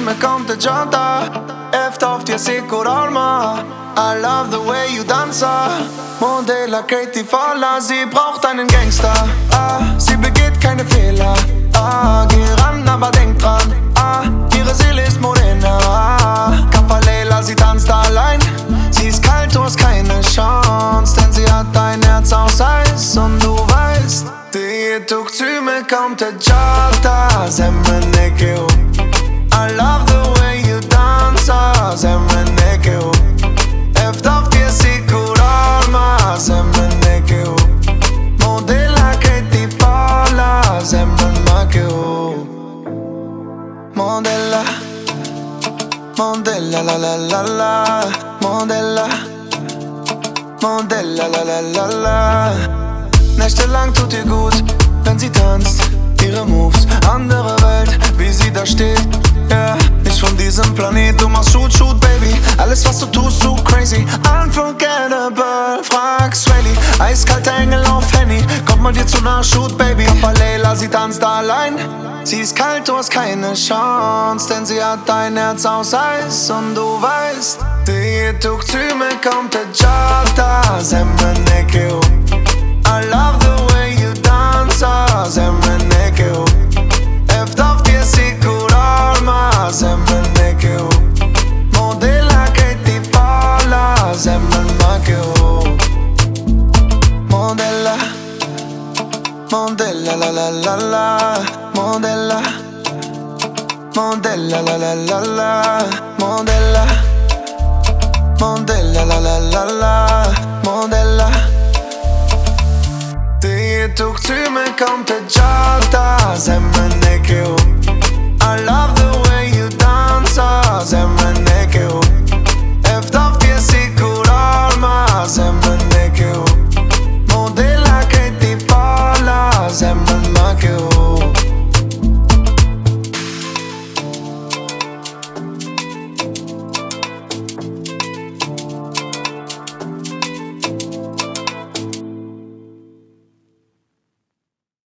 me conte giota Eftoft ja sikur Alma. I love the way you dance Modella Katie Fowler Sie braucht einen Gangster. Ah, Sie begeht keine Fehler. Ah, Geh ran, aber denk dran. Ah, Ihre Seele ist Morena ah, Kapalela, sie tanzt allein. Sie ist kalt, du hast keine Chance Denn sie hat dein Herz aus Eis. Und du weißt Det tok ty me kom til Jota Zemmen Modeller Modeller la la la la Modeller Modeller la la la la Nächtelang tut ihr gut, wenn sie tanzt. Ihre Moves, andere Welt, wie sie da steht. Yeah, nicht von diesem Planet. Du machst Shoot, Shoot, Baby. Alles, was du tust, so crazy. Unforgettable, frag Swelly. Eiskalter Engel auf Mal dir zu nah, Shoot, Baby. Papa Leila, sie tanzt allein. Sie ist kalt, du hast keine Chance. Denn sie hat dein Herz aus Eis. Und du weißt, die tuk me kommt der Jata. Semmen Ekeo. I Mondella la la la la. Mondella Mondella la la la la. Mondella Mondella la la la la. Mondella Ti je tu këty me kam të gjata. Zemën e ke u. I love the way you dance Zemën e ke u. E ftaf tje si kur arma. Zemën e ke u. quedó